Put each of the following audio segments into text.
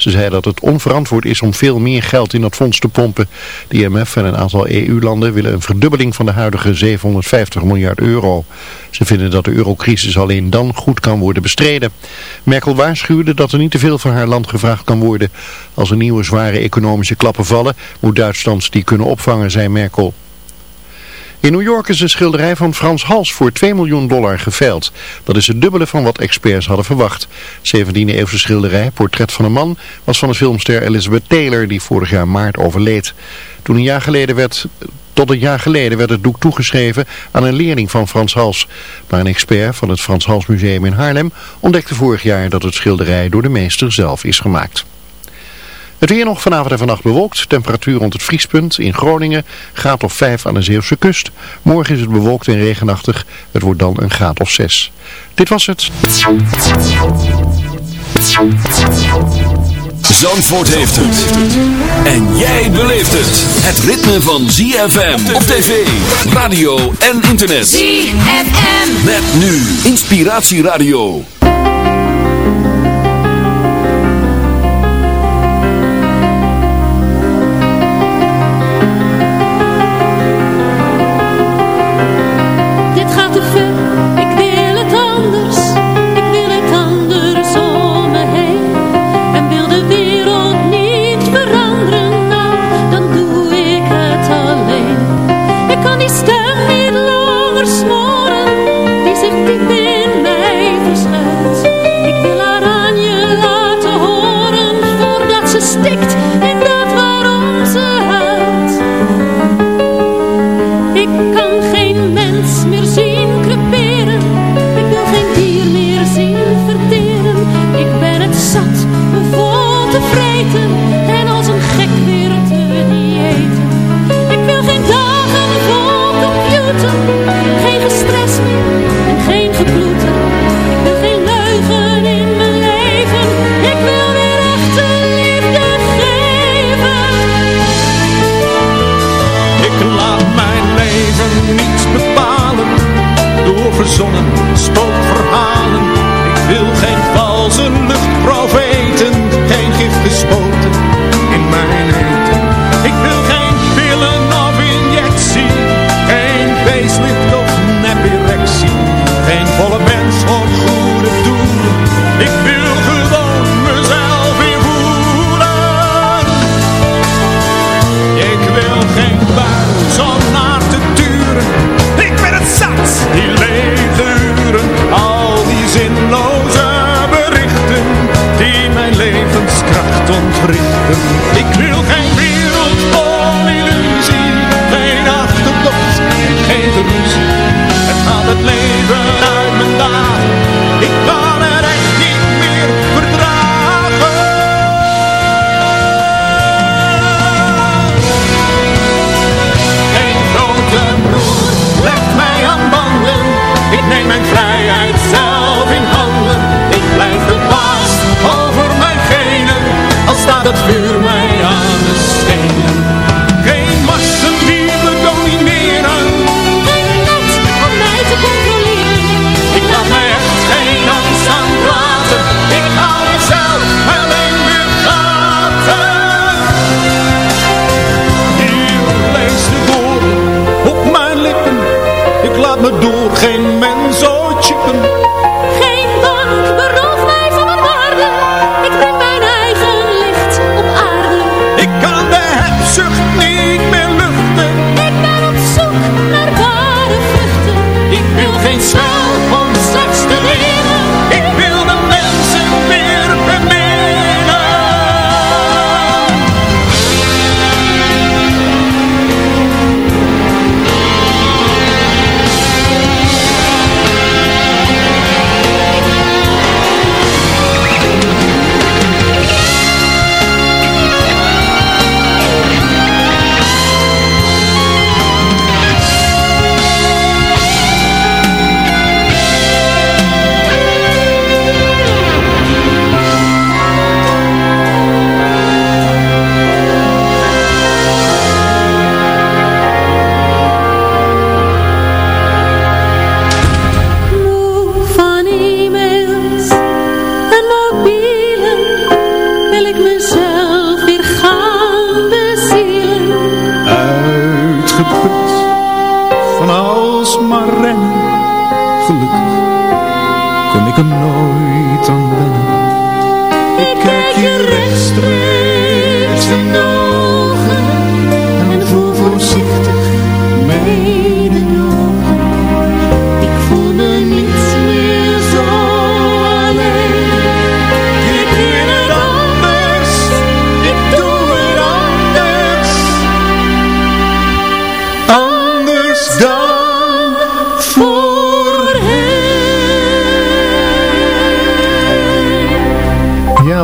Ze zei dat het onverantwoord is om veel meer geld in dat fonds te pompen. De IMF en een aantal EU-landen willen een verdubbeling van de huidige 750 miljard euro. Ze vinden dat de eurocrisis alleen dan goed kan worden bestreden. Merkel waarschuwde dat er niet te veel van haar land gevraagd kan worden. Als er nieuwe zware economische klappen vallen, moet Duitsland die kunnen opvangen, zei Merkel. In New York is een schilderij van Frans Hals voor 2 miljoen dollar geveild. Dat is het dubbele van wat experts hadden verwacht. 17e eeuwse schilderij, Portret van een man, was van de filmster Elizabeth Taylor die vorig jaar maart overleed. Toen een jaar geleden werd, tot een jaar geleden werd het doek toegeschreven aan een leerling van Frans Hals. Maar een expert van het Frans Hals Museum in Haarlem ontdekte vorig jaar dat het schilderij door de meester zelf is gemaakt. Het weer nog vanavond en vannacht bewolkt. Temperatuur rond het vriespunt. In Groningen graad of 5 aan de Zeeuwse kust. Morgen is het bewolkt en regenachtig. Het wordt dan een graad of 6. Dit was het. Zandvoort heeft het. En jij beleeft het. Het ritme van ZFM op tv, radio en internet. ZFM. Met nu Inspiratieradio.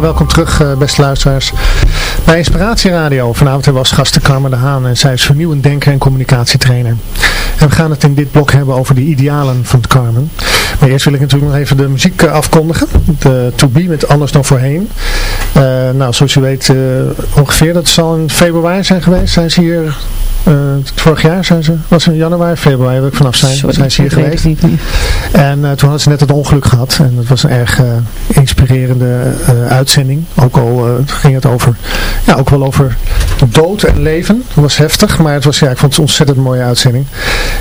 Welkom terug eh, beste luisteraars bij Inspiratie Radio. Vanavond hebben we als gasten Carmen de Haan en zij is vernieuwend denker en communicatietrainer. En we gaan het in dit blok hebben over de idealen van Carmen. Maar eerst wil ik natuurlijk nog even de muziek eh, afkondigen. De To Be met Anders dan Voorheen. Eh, nou, zoals je weet ongeveer, dat zal in februari zijn geweest. Zijn ze hier, eh, vorig jaar zijn ze, was het in januari, februari, wil ik vanaf zijn, Sorry, zijn ze hier geweest. het niet. En eh, toen hadden ze net het ongeluk gehad. En dat was een erg eh, inspirerende uitzending. Ook al ging het over, ja, ook wel over dood en leven. Dat was heftig, maar het was, ja, ik vond het een ontzettend mooie uitzending.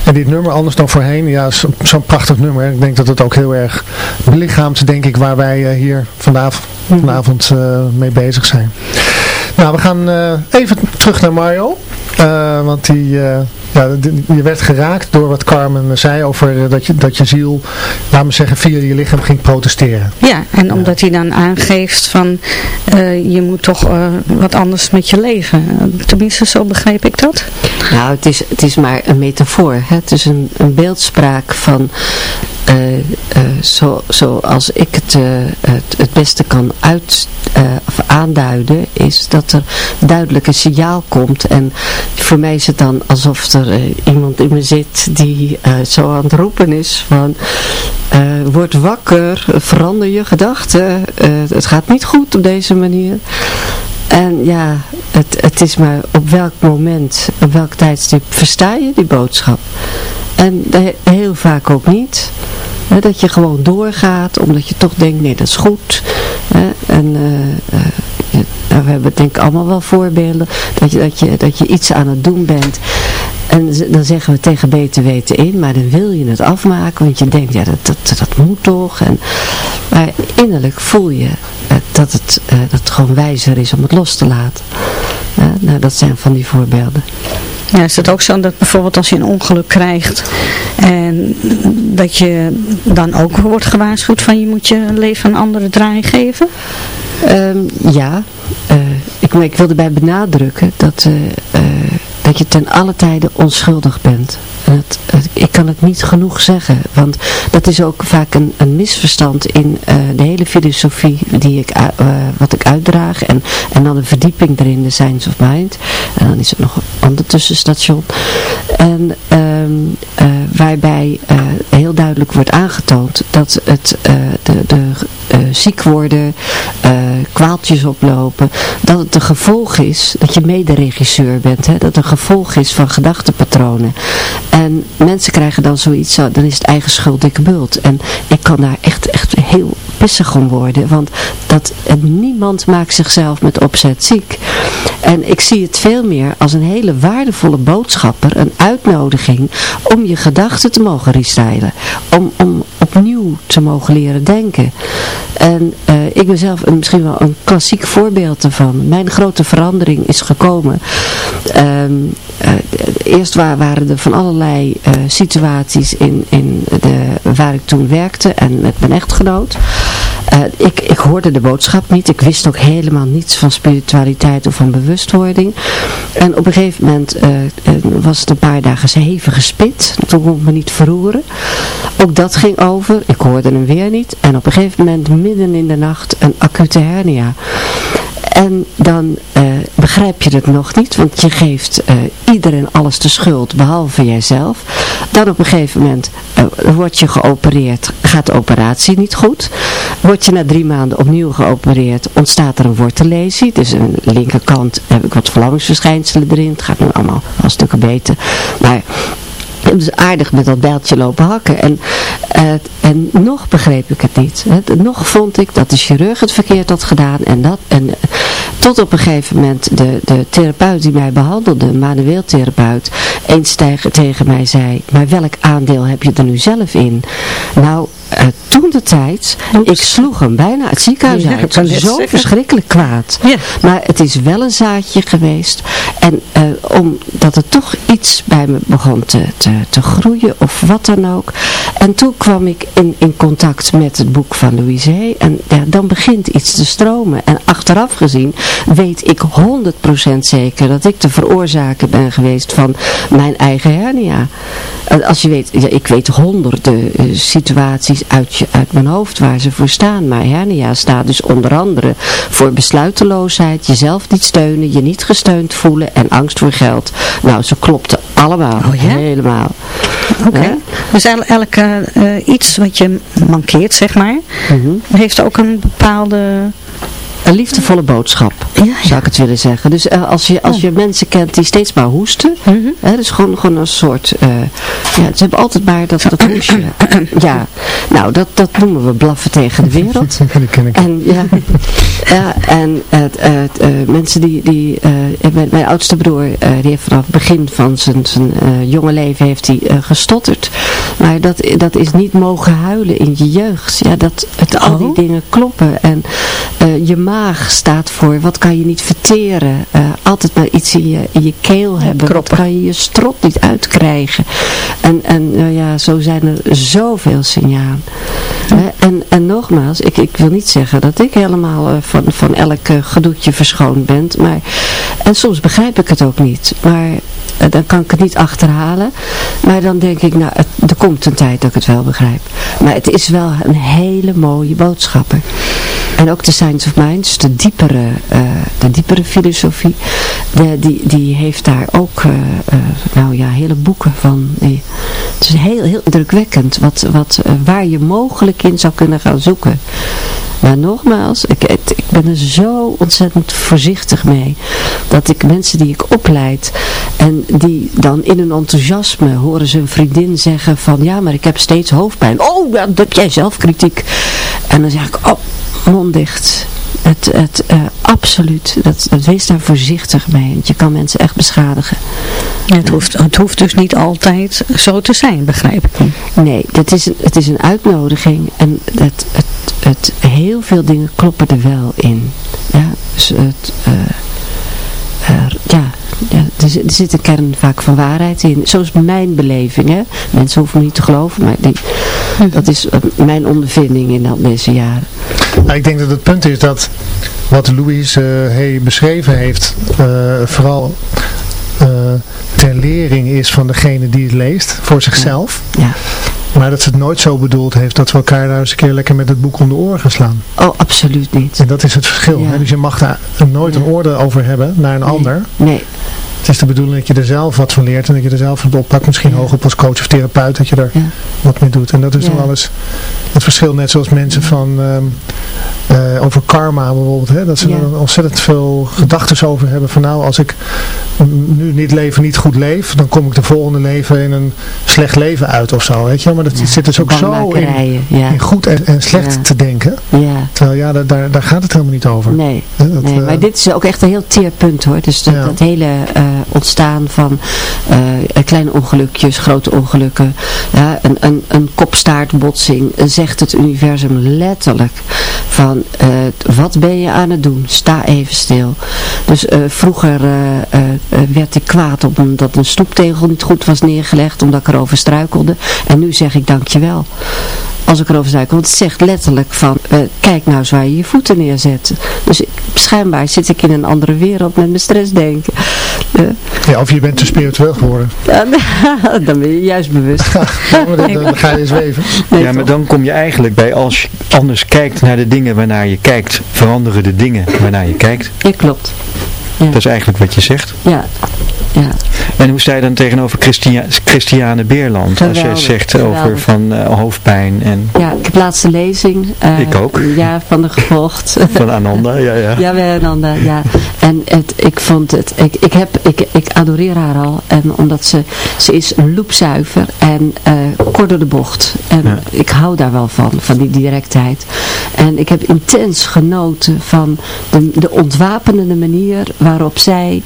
En dit nummer, anders dan voorheen, ja, zo- zo'n prachtig nummer. Ik denk dat het ook heel erg belichaamt, denk ik, waar wij hier vanavond, vanavond eh, mee bezig zijn. Nou, we gaan eh, even terug naar Mario. Eh, want die, eh, ja, die- je werd geraakt door wat Carmen zei over dat, je, dat je ziel, laat me zeggen, via je lichaam ging protesteren. Ja, en omdat hij dan aangeeft van eh, je moet toch eh, wat anders met je leven. Tenminste, zo begreep ik dat. Nou, het is, het is maar een metafoor. Hè? Het is een, een beeldspraak van eh, zo, zoals ik het, eh, het, het beste kan uit, of aanduiden, is dat er duidelijk een signaal komt. En voor mij is het dan alsof er iemand in me zit die zo aan het roepen is van... word wakker, verander je gedachten. het gaat niet goed op deze manier. En ja, het, het is maar op welk moment, op welk tijdstip versta je die boodschap. En heel vaak ook niet. Dat je gewoon doorgaat, omdat je toch denkt, nee dat is goed. En eh, eh, nou, we hebben denk ik allemaal wel voorbeelden, dat je, dat, je, dat je iets aan het doen bent. En dan zeggen we tegen beter weten in, maar dan wil je het afmaken, want je denkt, ja dat, dat, dat moet toch. En, maar innerlijk voel je eh, dat, het, dat het gewoon wijzer is om het los te laten. Nou, dat zijn van die voorbeelden. Ja, is het ook zo dat bijvoorbeeld als je een ongeluk krijgt en dat je dan ook wordt gewaarschuwd van je moet je leven een andere draai geven? Ehm, ja, eh, ik, maar ik wil erbij benadrukken dat, eh, eh, dat je ten alle tijde onschuldig bent. En het, het- ik kan het niet genoeg zeggen, want dat is ook vaak een, een misverstand in eh, de hele filosofie die ik, u- eh, wat ik uitdraag. En, en dan een verdieping erin, de Science of Mind. En dan is er nog een ander tussenstation. En ehm, eh, waarbij eh, heel duidelijk wordt aangetoond dat het eh, de, de ziek worden, kwaaltjes oplopen, dat het een gevolg is dat je mederegisseur bent, hè, dat het een gevolg is van gedachtepatronen. En mensen krijgen dan zoiets, zo, dan is het eigen schuld dikke bult. En ik kan daar echt, echt heel pissig om worden, want dat, niemand maakt zichzelf met opzet ziek. En ik zie het veel meer als een hele waardevolle boodschapper, een uitnodiging om je gedachten te mogen restylen. Om, om opnieuw te mogen leren denken. En eh, ik ben zelf een, misschien wel een klassiek voorbeeld ervan. Mijn grote verandering is gekomen. Ehm, eh, eerst wa- waren er van allerlei eh, situaties in, in de, waar ik toen werkte en met mijn echtgenoot. Eh, ik, ik hoorde de boodschap niet. Ik wist ook helemaal niets van spiritualiteit of van bewustwording. En op een gegeven moment eh, eh, was het een paar dagen hevig gespit. Toen kon ik me niet verroeren. Ook dat ging over. Ik hoorde hem weer niet. En op een gegeven moment midden in de nacht een acute hernia. En dan eh, begrijp je het nog niet, want je geeft eh, iedereen alles de schuld, behalve jijzelf. Dan op een gegeven moment eh, word je geopereerd, gaat de operatie niet goed. Word je na drie maanden opnieuw geopereerd, ontstaat er een wortellesie. Dus aan de linkerkant heb ik wat verlammingsverschijnselen erin. Het gaat nu allemaal wel stukken beter. Maar dus aardig met dat bijltje lopen hakken. En, eh, en nog begreep ik het niet. Nog vond ik dat de chirurg het verkeerd had gedaan. En, dat, en eh, Tot op een gegeven moment de, de therapeut die mij behandelde, een manueel therapeut, eens tegen, tegen mij zei, maar welk aandeel heb je er nu zelf in? Nou, uh, toen de tijd, ik sloeg hem bijna het ziekenhuis Ja, uit. ik kan net Zo zeggen. verschrikkelijk kwaad. Ja. Maar het is wel een zaadje geweest. En eh, omdat er toch iets bij me begon te, te, te groeien of wat dan ook. En toen kwam ik in, in contact met het boek van Louise Hay. En ja, dan begint iets te stromen. En achteraf gezien weet ik 100% zeker dat ik de veroorzaker ben geweest van mijn eigen hernia. En Als je weet, ja, ik weet honderden eh, situaties uit, uit mijn hoofd waar ze voor staan. Maar hernia staat dus onder andere voor besluiteloosheid, jezelf niet steunen, je niet gesteund voelen en angst voor geld. Nou, ze klopten allemaal, Oh ja? helemaal. Oké. Dus el- elke eh, iets wat je mankeert, zeg maar, Mhm. heeft ook een bepaalde... Een liefdevolle boodschap, Ja, zou ik het willen zeggen. Dus eh, als, je, als je mensen kent die steeds maar hoesten, hè, dus gewoon, gewoon een soort, eh, ja, ze hebben altijd maar dat, dat hoesje. ja, nou, dat, dat noemen we blaffen tegen de wereld. Die ken ik. En ja, ja en eh, mensen die, die mijn, mijn oudste broer, die heeft vanaf het begin van zijn, zijn jonge leven heeft hij gestotterd. Maar dat, dat is niet mogen huilen in je jeugd. Ja, dat het, al die Oh. dingen kloppen. En je maag staat voor, wat kan je niet verteren? Eh, altijd maar iets in je, in je keel hebben. Wat kan je je strot niet uitkrijgen? En, en nou ja, zo zijn er zoveel signalen. En, en nogmaals, ik, ik wil niet zeggen dat ik helemaal eh, van, van elk eh, gedoetje verschoond ben. Maar, en soms begrijp ik het ook niet. Maar eh, dan kan ik het niet achterhalen. Maar dan denk ik, nou, er komt een tijd dat ik het wel begrijp. Maar het is wel een hele mooie boodschapper. En ook de Science of Minds, de diepere, eh, de diepere filosofie, die, die heeft daar ook, eh, eh, nou ja, hele boeken van. Het is heel, heel indrukwekkend wat, wat, eh, waar je mogelijk in zou kunnen gaan zoeken. Maar nogmaals, ik, ik ben er zo ontzettend voorzichtig mee. Dat ik mensen die ik opleid en die dan in hun enthousiasme horen ze een vriendin zeggen van ja, maar ik heb steeds hoofdpijn. Oh, dat heb jij zelf kritiek. En dan zeg ik, oh, mond dicht. Het, het, eh, absoluut, dat, dat, wees daar voorzichtig mee, want je kan mensen echt beschadigen. Het hoeft, het hoeft dus niet altijd zo te zijn, begrijp ik. Nee, het is een, het is een uitnodiging en het, het, het, heel veel dingen kloppen er wel in. Ja, dus het, eh, ja, ja er, zit- er zit een kern vaak van waarheid in. Zoals mijn beleving, hè. Mensen hoeven me niet te geloven, maar die, dat is eh, mijn ondervinding in al deze jaren. Nou, ik denk dat het punt is dat wat Louise eh, Hay beschreven heeft, eh, vooral eh, ter lering is van degene die het leest, voor zichzelf. Ja. Maar dat ze het nooit zo bedoeld heeft dat we elkaar daar eens een keer lekker met het boek om de oren gaan slaan. Oh, absoluut niet. En dat is het verschil. Ja. Hè? Dus je mag daar nooit Ja. een oordeel over hebben naar een ander. Nee, Het is de bedoeling dat je er zelf wat van leert en dat je er zelf van oppakt. Misschien Ja. hoog op als coach of therapeut, dat je er ja. wat mee doet. En dat is wel eens het verschil. Net zoals mensen van ehm, eh, over karma bijvoorbeeld. Hè? Dat ze er ontzettend veel gedachten over hebben. Van nou, als ik nu niet leven, niet goed leef. Dan kom ik de volgende leven in een slecht leven uit of zo. Weet je? wel. Maar dat zit dus ook zo in, goed en, en slecht te denken. ja. Terwijl ja, daar, daar, daar gaat het helemaal niet over. Nee. Hè, dat, Nee, eh, maar dit is ook echt een heel teer punt hoor. Dus dat hele eh, ontstaan van eh, kleine ongelukjes, grote ongelukken, een, een, een kopstaartbotsing, eh, zegt het universum letterlijk van eh, wat ben je aan het doen? Sta even stil. Dus eh, vroeger eh, eh, eh, werd ik kwaad omdat een stoeptegel niet goed was neergelegd, omdat ik erover struikelde. En nu zeg ik dankjewel als ik erover struikel. Want het zegt letterlijk van, eh, kijk nou eens waar je je voeten neerzet. Dus schijnbaar zit ik in een andere wereld met mijn stressdenken. Ja, of je bent te spiritueel geworden. dan ben je juist bewust. dan, dan- dan ga je zweven. Nee, ja, maar toch? dan kom je eigenlijk bij als je anders kijkt naar de dingen waarnaar je kijkt, veranderen de dingen waarnaar je kijkt. Ja, klopt. Dat is eigenlijk wat je zegt. Ja, ja. En hoe sta je dan tegenover Christia Christiane Beerland? Als jij Geweldig, zegt over van eh, hoofdpijn en ja, ik heb laatste lezing. eh, Ik ook. Ja, van de gevolgd. van Ananda. Ja, ja. Ja, wij Nanda, ja. En het, ik vond het, ik, ik, heb, ik, ik adoreer haar al. En omdat ze, ze is loepzuiver en uh, kort door de bocht. En ik hou daar wel van, van die directheid. En ik heb intens genoten van de, de ontwapenende manier waarop zij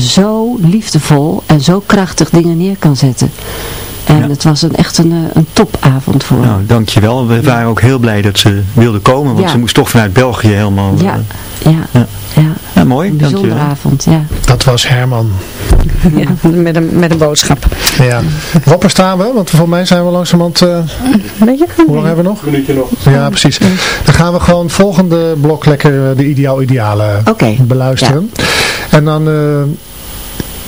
zo liefdevol en zo krachtig dingen neer kan zetten. En het was een, echt een, eh, een topavond voor Nou, dankjewel. We waren ook heel blij dat ze wilde komen, want ze moest toch vanuit België helemaal... Ja, uh, ja. ja. ja. mooi. Een bijzondere dankjewel. avond, ja. Dat was Herman. Ja, met een, met een boodschap. Ja. Wopper staan we, want voor mij zijn we langzamerhand... Uh, Weet je? hoe lang hebben we nog? Een minuutje nog. Ja, precies. Dan gaan we gewoon volgende blok lekker de ideaal idealen okay. beluisteren. En dan... Uh,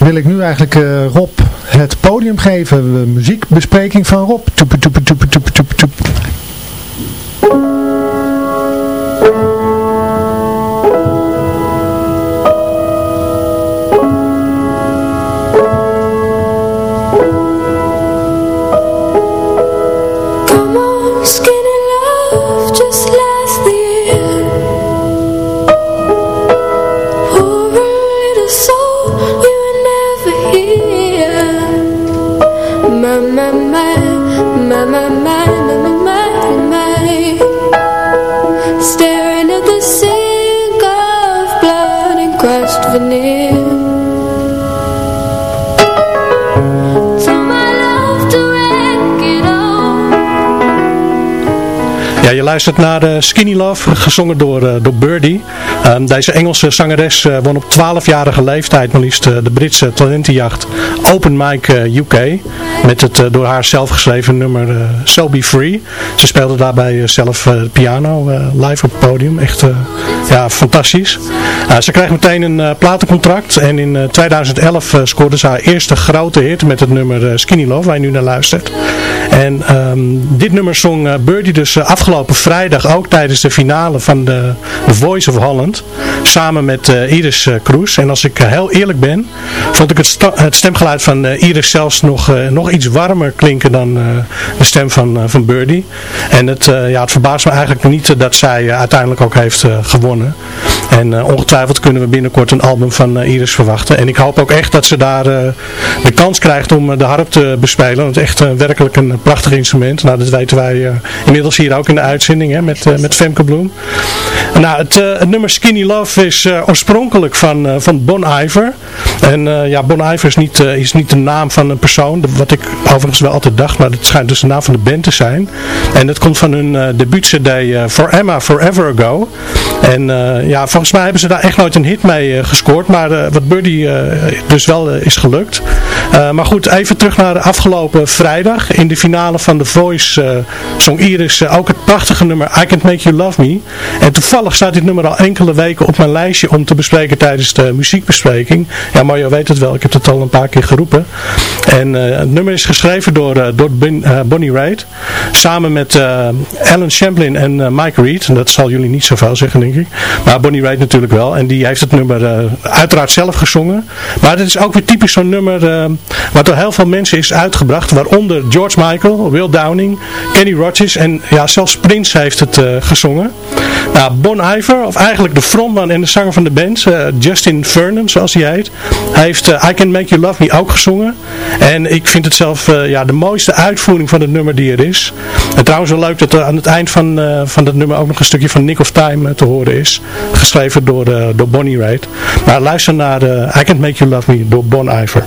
wil ik nu eigenlijk uh, Rob het podium geven. Muziekbespreking van Rob. Je luistert naar uh, Skinny Love, gezongen door, uh, door Birdie. Um, deze Engelse zangeres uh, won op 12-jarige leeftijd maar liefst de Britse talentenjacht Open Mic UK. Met het door haar zelf geschreven nummer So Be Free. Ze speelde daarbij zelf piano live op het podium. Echt ja, fantastisch. ze kreeg meteen een platencontract en in 2011 scoorde ze haar eerste grote hit met het nummer Skinny Love, waar je nu naar luistert. En um, dit nummer zong Birdie dus afgelopen vrijdag ook tijdens de finale van de Voice of Holland. Samen met uh, Iris Kroes. En als ik heel eerlijk ben, vond ik het, het stemgeluid van Iris zelfs nog, nog iets warmer klinken dan de stem van, van Birdie. En het, ja, het verbaast me eigenlijk niet dat zij uiteindelijk ook heeft gewonnen. En ongetwijfeld kunnen we binnenkort een album van Iris verwachten. En ik hoop ook echt dat ze daar de kans krijgt om de harp te bespelen. Want echt werkelijk een prachtig instrument. Nou, dat weten wij inmiddels hier ook in de uitzending hè, met, met Femke Bloem. Nou, het, het, nummer Skinny Love is oorspronkelijk van, van Bon Iver. En ja, Bon Iver is niet, is niet de naam van een persoon, wat ik overigens wel altijd dacht, maar het schijnt dus de naam van de band te zijn. En dat komt van hun debuut-cd For Emma Forever Ago. En ja, volgens mij hebben ze daar echt nooit een hit mee gescoord, maar wat Birdie dus wel is gelukt. maar goed, even terug naar de afgelopen vrijdag. In de finale van The Voice zong Iris ook het prachtige nummer I Can't Make You Love Me. En toevallig staat dit nummer al enkele weken op mijn lijstje om te bespreken tijdens de muziekbespreking. Ja, Mario weet het wel, ik heb het al een paar keer geroepen. En het nummer is geschreven door, door Bonnie Raitt. Samen met Alan Champlin en Mike Reed. En dat zal jullie niet zoveel zeggen, denk ik. Maar Bonnie natuurlijk wel. En die heeft het nummer uiteraard zelf gezongen. Maar het is ook weer typisch zo'n nummer wat door heel veel mensen is uitgebracht. Waaronder George Michael, Will Downing, Kenny Rogers en ja, zelfs Prince heeft het gezongen. Nou, Bon Iver, of eigenlijk de frontman en de zanger van de band, Justin Vernon, zoals hij heet. Hij heeft I Can Make You Love Me ook gezongen. En ik vind het zelf ja, de mooiste uitvoering van het nummer die er is. En trouwens wel leuk dat er aan het eind van, van dat nummer ook nog een stukje van Nick of Time te horen is. Geschreven door, door Bonnie Raitt. Maar luister naar I Can Make You Love Me door Bon Iver.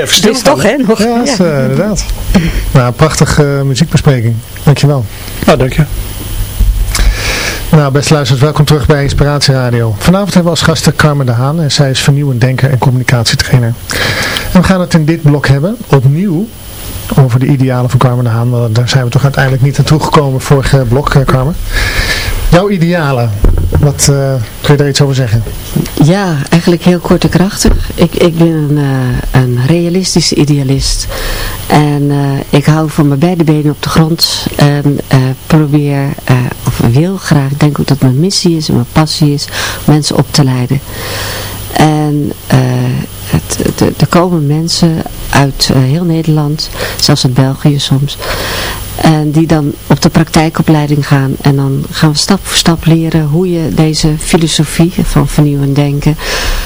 Even stil. Is toch, hè? Nog, ja, is, uh, inderdaad. Nou, prachtige uh, muziekbespreking. Dankjewel. Nou, dank je. Nou, beste luisteraars, welkom terug bij Inspiratie Radio. Vanavond hebben we als gasten Carmen de Haan en zij is vernieuwend denker en communicatietrainer. En we gaan het in dit blok hebben, opnieuw, over de idealen van Carmen de Haan. Want daar zijn we toch uiteindelijk niet naartoe gekomen, vorige blok, eh, Carmen. Jouw idealen, wat uh, kun je daar iets over zeggen? Ja, eigenlijk heel kort en krachtig. Ik, ik ben een, uh, een realistische idealist. En uh, ik hou van mijn beide benen op de grond. En probeer, of wil graag, denk ook dat mijn missie is en mijn passie is, mensen op te leiden. En het, er komen mensen uit heel Nederland, zelfs uit België soms. En die dan op de praktijkopleiding gaan. En dan gaan we stap voor stap leren hoe je deze filosofie van vernieuwend denken,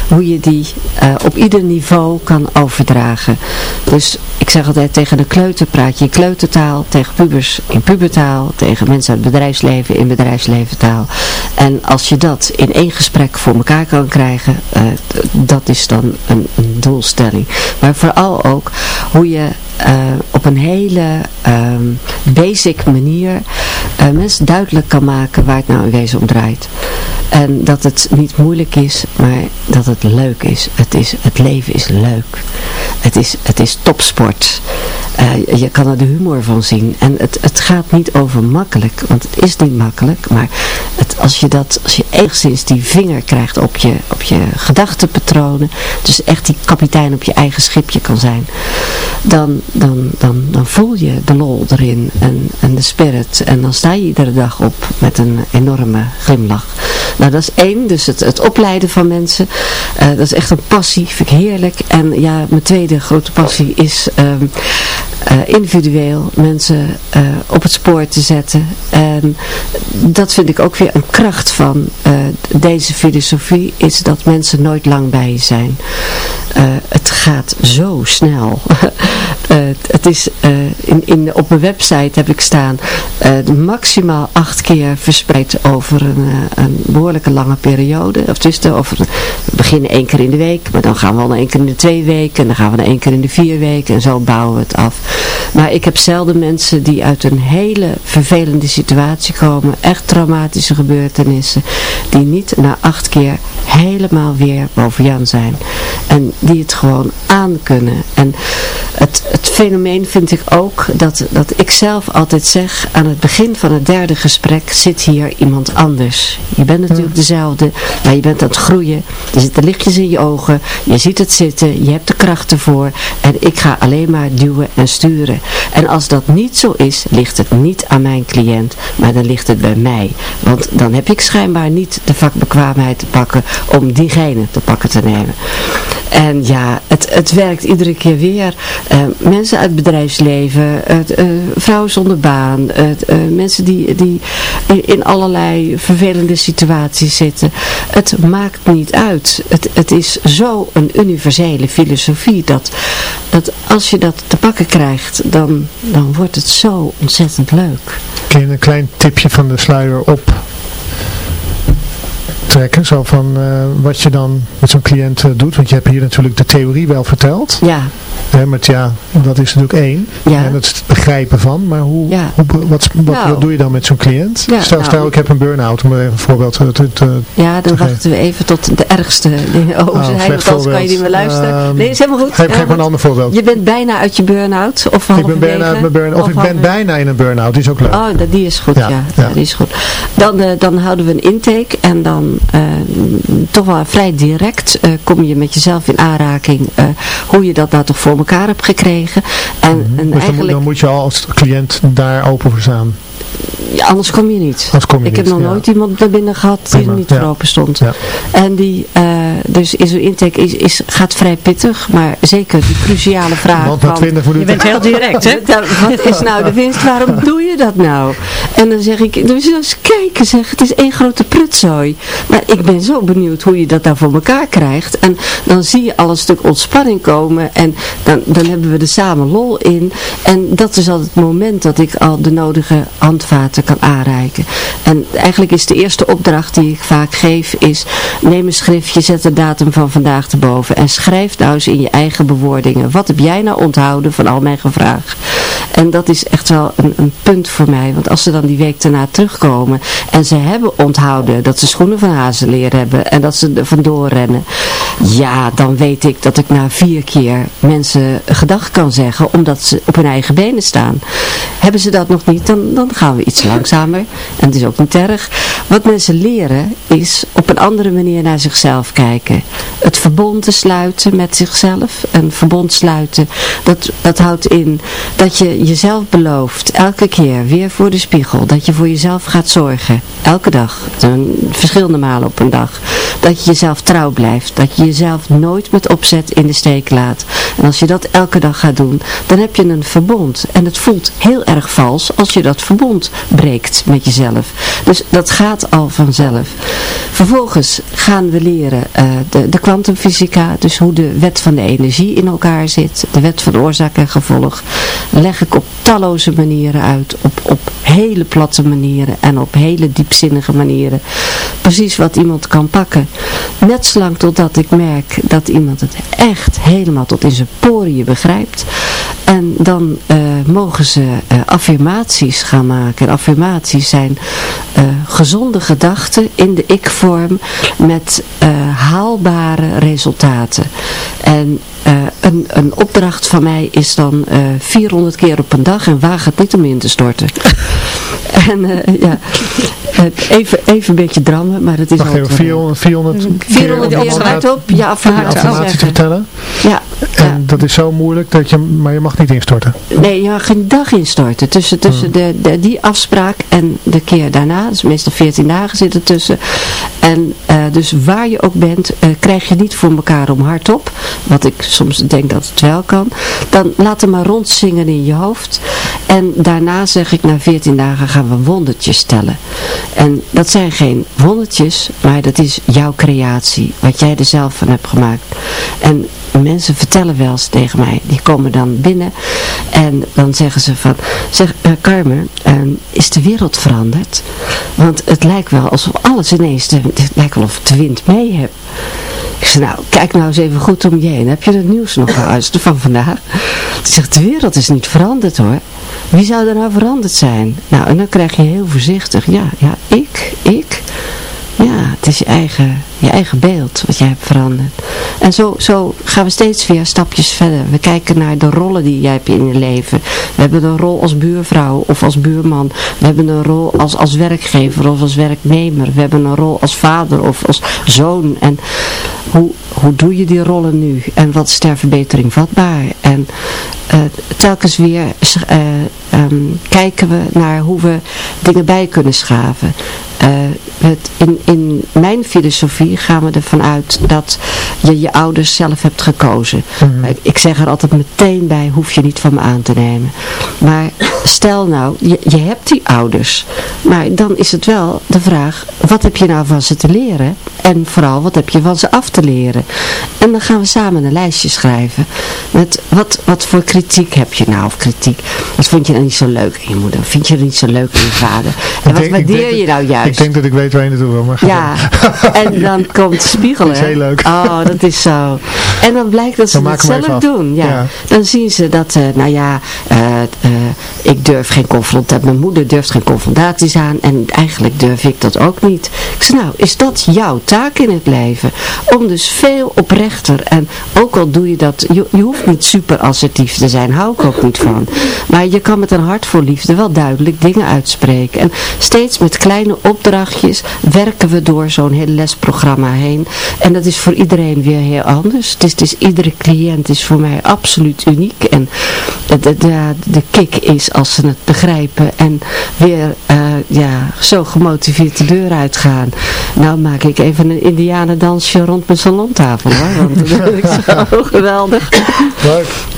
hoe je die uh, op ieder niveau kan overdragen. Dus ik zeg altijd tegen de kleuter praat je in kleutertaal, tegen pubers in pubertaal, tegen mensen uit het bedrijfsleven in bedrijfsleventaal. En als je dat in één gesprek voor elkaar kan krijgen, uh, dat is dan een, een, doelstelling. Maar vooral ook hoe je uh, op een hele um, basic manier uh, mensen duidelijk kan maken waar het nou in wezen om draait. En dat het niet moeilijk is, maar dat het leuk is. Het, is, het leven is leuk. Het is, het is topsport. Uh, je kan er de humor van zien. En het, het gaat niet over makkelijk, want het is niet makkelijk. Maar het, als je dat, als je enigszins die vinger krijgt op je, op je gedachtenpatronen, dus echt die kapitein op je eigen schipje kan zijn, dan, dan, dan, dan voel je de lol erin en, en de spirit. En dan sta je iedere dag op met een enorme glimlach. Nou, dat is één. Dus het, het opleiden van mensen. Uh, dat is echt een passie. Vind ik heerlijk. En ja, mijn tweede grote passie is... Um, eh, individueel mensen eh, op het spoor te zetten. En dat vind ik ook weer een kracht van eh, deze filosofie, is dat mensen nooit lang bij je zijn. het gaat zo snel. het is, in, in, op mijn website heb ik staan maximaal acht keer verspreid over een, een behoorlijke lange periode. Of dus over, we beginnen één keer in de week, maar dan gaan we al één keer in de twee weken. En dan gaan we naar één keer in de vier weken. En zo bouwen we het af. Maar ik heb zelden mensen die uit een hele vervelende situatie komen. Echt traumatische gebeurtenissen. Die niet na acht keer helemaal weer boven Jan zijn. En die het gewoon aan kunnen. En het, het fenomeen vind ik ook dat, dat ik zelf altijd zeg. Aan het begin van het derde gesprek zit hier iemand anders. Je bent natuurlijk dezelfde. Maar je bent aan het groeien. Er zitten lichtjes in je ogen. Je ziet het zitten. Je hebt de kracht ervoor. En ik ga alleen maar duwen en sturen. En als dat niet zo is, ligt het niet aan mijn cliënt, maar dan ligt het bij mij. Want dan heb ik schijnbaar niet de vakbekwaamheid te pakken om diegene te pakken te nemen. En ja, het, het werkt iedere keer weer. Uh, mensen uit het bedrijfsleven, uh, vrouwen zonder baan, uh, mensen die, die in allerlei vervelende situaties zitten. Het maakt niet uit. Het, het is zo een universele filosofie dat, dat als je dat te pakken krijgt, dan, dan wordt het zo ontzettend leuk. Kun je een klein tipje van de sluier op trekken. Zo van uh, wat je dan met zo'n cliënt uh, doet. Want je hebt hier natuurlijk de theorie wel verteld. Ja. Hè, met ja, dat is natuurlijk één. Ja. En het begrijpen van. Maar hoe, ja. hoe wat, wat, Nou. wat doe je dan met zo'n cliënt? Ja, stel, nou. stel ik heb een burn-out. Om even een voorbeeld te, te, te- Ja, dan wachten we even tot de ergste dingen over Ah, zijn. Want anders kan je niet meer luisteren. Ehm, nee, is helemaal goed. Geef, geef me een ander voorbeeld. Je bent bijna uit je burn-out. Of ik ben bijna uit mijn burn Of ik ben bijna in een burn-out. Die is ook leuk. Oh, dat, die is goed, ja. Die is goed. Dan, eh, dan houden we een intake en dan eh, toch wel vrij direct eh, kom je met jezelf in aanraking eh, hoe je dat nou toch voor elkaar hebt gekregen. En, en dus dan eigenlijk, dan moet je al als cliënt daar open voor staan. Ja, anders kom je niet. Anders kom je Ik heb nog ja. nooit iemand naar binnen gehad die er niet ja. voor open stond. Ja. En die, eh, dus in zo'n intake is, is, gaat vrij pittig, maar zeker die cruciale vraag Want na van... 20 minuten... Je bent heel direct, hè? Wat is nou de winst? Waarom doe je dat nou? En dan zeg ik, dus eens kijken zeg, het is één grote prutzooi. Maar ik ben zo benieuwd hoe je dat nou voor elkaar krijgt. En dan zie je al een stuk ontspanning komen. En dan, dan hebben we er samen lol in. En dat is al het moment dat ik al de nodige handvaten kan aanreiken. En eigenlijk is de eerste opdracht die ik vaak geef is, neem een schriftje, zet de datum van vandaag erboven. En schrijf nou eens in je eigen bewoordingen. Wat heb jij nou onthouden van al mijn gevraagd? En dat is echt wel een, een punt voor mij. Want als ze dan die week daarna terugkomen en ze hebben onthouden dat ze schoenen van hazenleer hebben en dat ze er vandoor rennen. Ja, dan weet ik dat ik na vier keer mensen gedag kan zeggen omdat ze op hun eigen benen staan. Hebben ze dat nog niet, dan, dan gaan we iets langzamer. En het is ook niet erg. Wat mensen leren is op een andere manier naar zichzelf kijken. Het verbond te sluiten met zichzelf. Een verbond sluiten, dat, dat houdt in dat je jezelf belooft, elke keer weer voor de spiegel, dat je voor jezelf gaat zorgen. Elke dag, verschillende malen op een dag. Dat je jezelf trouw blijft, dat je jezelf nooit met opzet in de steek laat. En als je dat elke dag gaat doen, dan heb je een verbond. En het voelt heel erg vals als je dat verbond breekt met jezelf. Dus dat gaat al vanzelf. Vervolgens gaan we leren de, de kwantumfysica, dus hoe de wet van de energie in elkaar zit, de wet van oorzaak en gevolg, leg ik op talloze manieren uit, op, op hele platte manieren en op hele diepzinnige manieren. Precies wat iemand kan pakken. Net zolang totdat ik merk dat iemand het echt helemaal tot in zijn poriën begrijpt. En dan eh, mogen ze eh, affirmaties gaan maken. En affirmaties zijn eh, gezonde gedachten in de ik-vorm met eh, haalbare resultaten. En eh, een, een opdracht van mij is dan eh 400 keer op een dag en waag het niet om in te storten. en eh, ja, even, even een beetje drammen, maar het is Wacht altijd even, wel- 400, 400 400 keer op, ja, je affirmatie te vertellen. Ja, En ja. dat is zo moeilijk, dat je, maar je mag niet instorten. Nee, je mag geen dag instorten. Tussen, tussen de, de, die afspraak en de keer daarna, is meestal meestal 14 dagen zitten tussen. En dus waar je ook bent, krijg je niet voor elkaar om hardop. Wat ik soms denk dat het wel kan. Dan laat hem maar rondzingen in je hoofd. En daarna zeg ik, na 14 dagen gaan we wondertjes tellen. En dat zijn geen wondertjes, maar dat is jouw creatie. Wat jij er zelf van hebt gemaakt. En mensen vertellen wel eens tegen mij, die komen dan binnen en dan zeggen ze van, zeg uh, Carmen, ehm, is de wereld veranderd? Want het lijkt wel alsof alles ineens, het lijkt wel of de wind mee hebt. Ik zeg, nou, kijk nou eens even goed om je heen. Heb je het nieuws nog geluisterd van vandaag? Ze zegt, de wereld is niet veranderd hoor. Wie zou er nou veranderd zijn? Nou, en dan krijg je heel voorzichtig, ja, ja, ik, ik. Ja, het is je eigen, je eigen beeld wat jij hebt veranderd. En zo, zo gaan we steeds weer stapjes verder. We kijken naar de rollen die jij hebt in je leven. We hebben een rol als buurvrouw of als buurman. We hebben een rol als, als werkgever of als werknemer. We hebben een rol als vader of als zoon. En hoe, hoe doe je die rollen nu? En wat is ter verbetering vatbaar? En uh, telkens weer uh, um, kijken we naar hoe we dingen bij kunnen schaven. Uh, het, in, in mijn filosofie gaan we ervan uit dat je je ouders zelf hebt gekozen. Mm -hmm. Ik zeg er altijd meteen bij, hoef je niet van me aan te nemen. Maar stel nou, je, je hebt die ouders. Maar dan is het wel de vraag, wat heb je nou van ze te leren? En vooral, wat heb je van ze af te leren? En dan gaan we samen een lijstje schrijven. Met wat, wat voor kritiek heb je nou? Of kritiek. Wat vond je nou niet zo leuk in je moeder? Vind je het niet zo leuk in je vader? En wat waardeer je nou juist? Ik denk dat ik weet waar je naartoe wil. Maar ja, en dan komt spiegelen. Dat is heel leuk. Oh, dat is zo. En dan blijkt dat ze het zelf doen. Ja. ja. Dan zien ze dat, uh, nou ja, uh, uh, ik durf geen confrontatie. Mijn moeder durft geen confrontaties aan. En eigenlijk durf ik dat ook niet. Ik zeg, nou, is dat jouw taak in het leven? Om dus veel oprechter. En ook al doe je dat, je, je hoeft niet super assertief te zijn. Hou ik ook niet van. Maar je kan met een hart voor liefde wel duidelijk dingen uitspreken. En steeds met kleine opdrachtjes werken we door zo'n heel lesprogramma heen. En dat is voor iedereen weer heel anders. Het is, iedere cliënt is voor mij absoluut uniek. En de, de, de kick is als ze het begrijpen en weer uh, ja, zo gemotiveerd de deur uitgaan. Nou maak ik even een indianendansje rond mijn salontafel hoor. Want dat vind ik zo geweldig.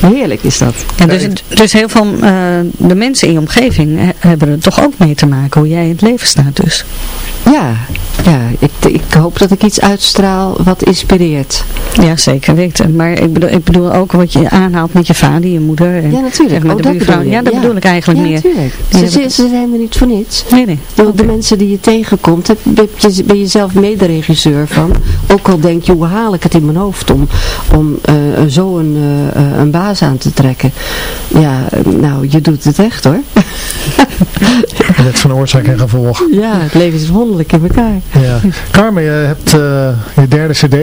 Heerlijk is dat. En dus, dus heel veel uh, de mensen in je omgeving hebben er toch ook mee te maken hoe jij in het leven staat dus. Ja, ja ik, ik hoop dat ik iets uitstraal wat inspireert. Ja, zeker weten. Maar ik bedoel, ik bedoel ook wat je aanhaalt met je vader, je moeder. En, ja, natuurlijk. Zeg de buurvrouw. Ja, dat ja. bedoel ik eigenlijk ja, meer. Natuurlijk. Ze, ze, ze, zijn er niet voor niets. Nee, nee. De, okay. de mensen die je tegenkomt, heb, je, ben je zelf van. Ook al denk je, hoe haal ik het in mijn hoofd om, om uh, zo een, uh, een baas aan te trekken. Ja, nou, je doet het echt hoor. Net van oorzaak en gevolg. Ja, het leven is wonderlijk in elkaar. Ja. Carmen, je hebt uh, je derde cd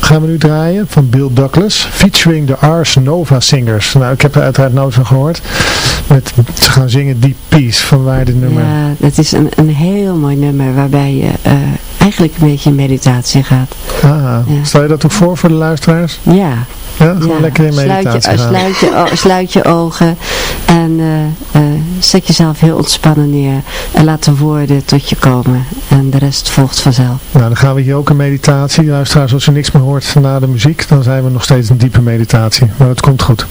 gaan we nu draaien van Bill Douglas. Featuring de Ars Nova Singers. Nou, ik heb er uiteraard nooit van gehoord. Met, ze gaan zingen Deep Peace. Van waar dit nummer? Ja, dat is een, een heel mooi nummer waarbij je uh, eigenlijk een beetje in meditatie gaat. Ah, ja. Stel je dat ook voor voor de luisteraars? Ja. Ja, gewoon ja. lekker in meditatie sluit je, sluit je, sluit je ogen en uh, uh, zet jezelf heel ontspannen neer en laat de woorden tot je komen en de rest volgt vanzelf. Nou, dan gaan we hier ook in meditatie. Luisteraars, als je niks meer hoort na de muziek, dan zijn we nog steeds in diepe meditatie. Maar het komt goed.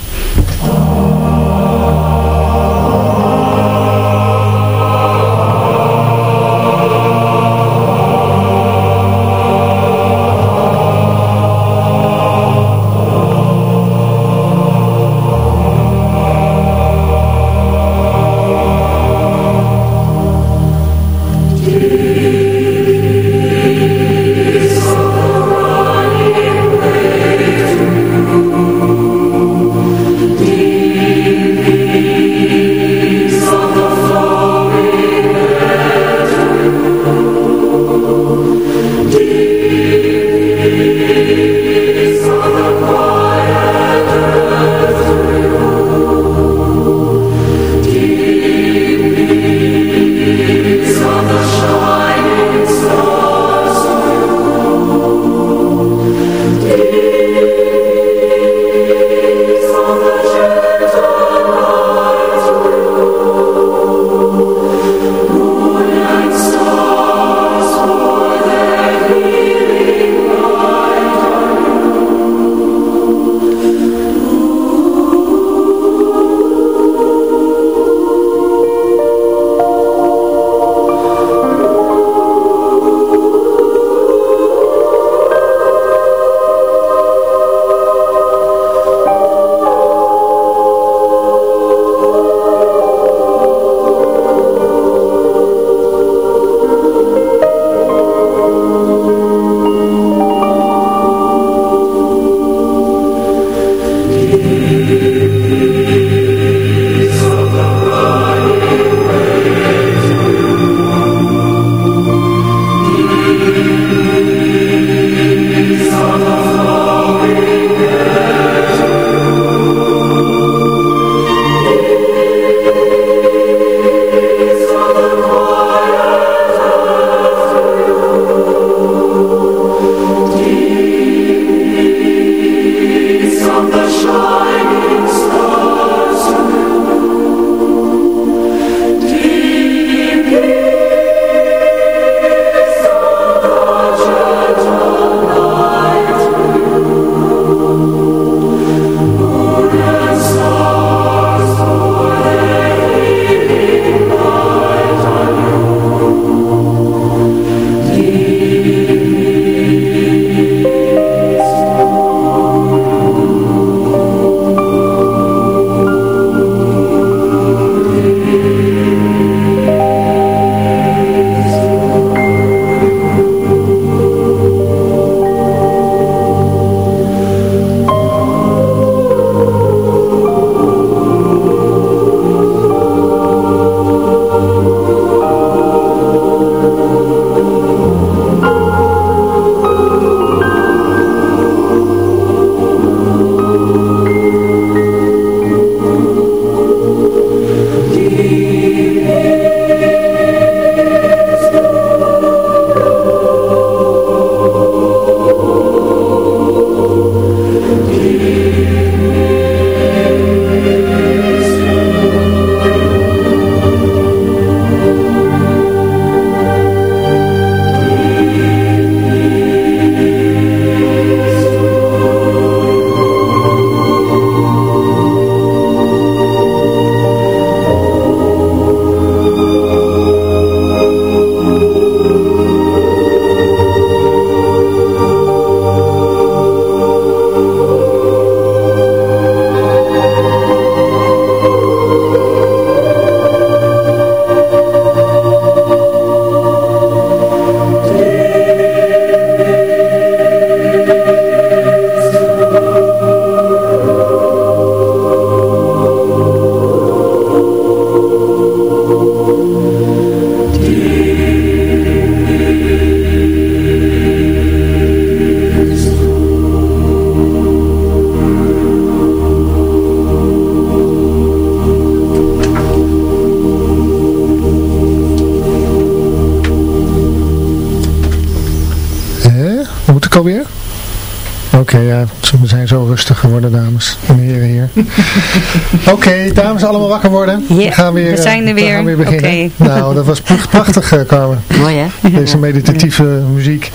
Oké, dames, allemaal wakker worden. Ja, we, gaan weer, we zijn er eh, weer. gaan weer beginnen. Oké. Nou, dat was pracht- prachtig, eh, Carmen. Mooi hè? Deze meditatieve muziek.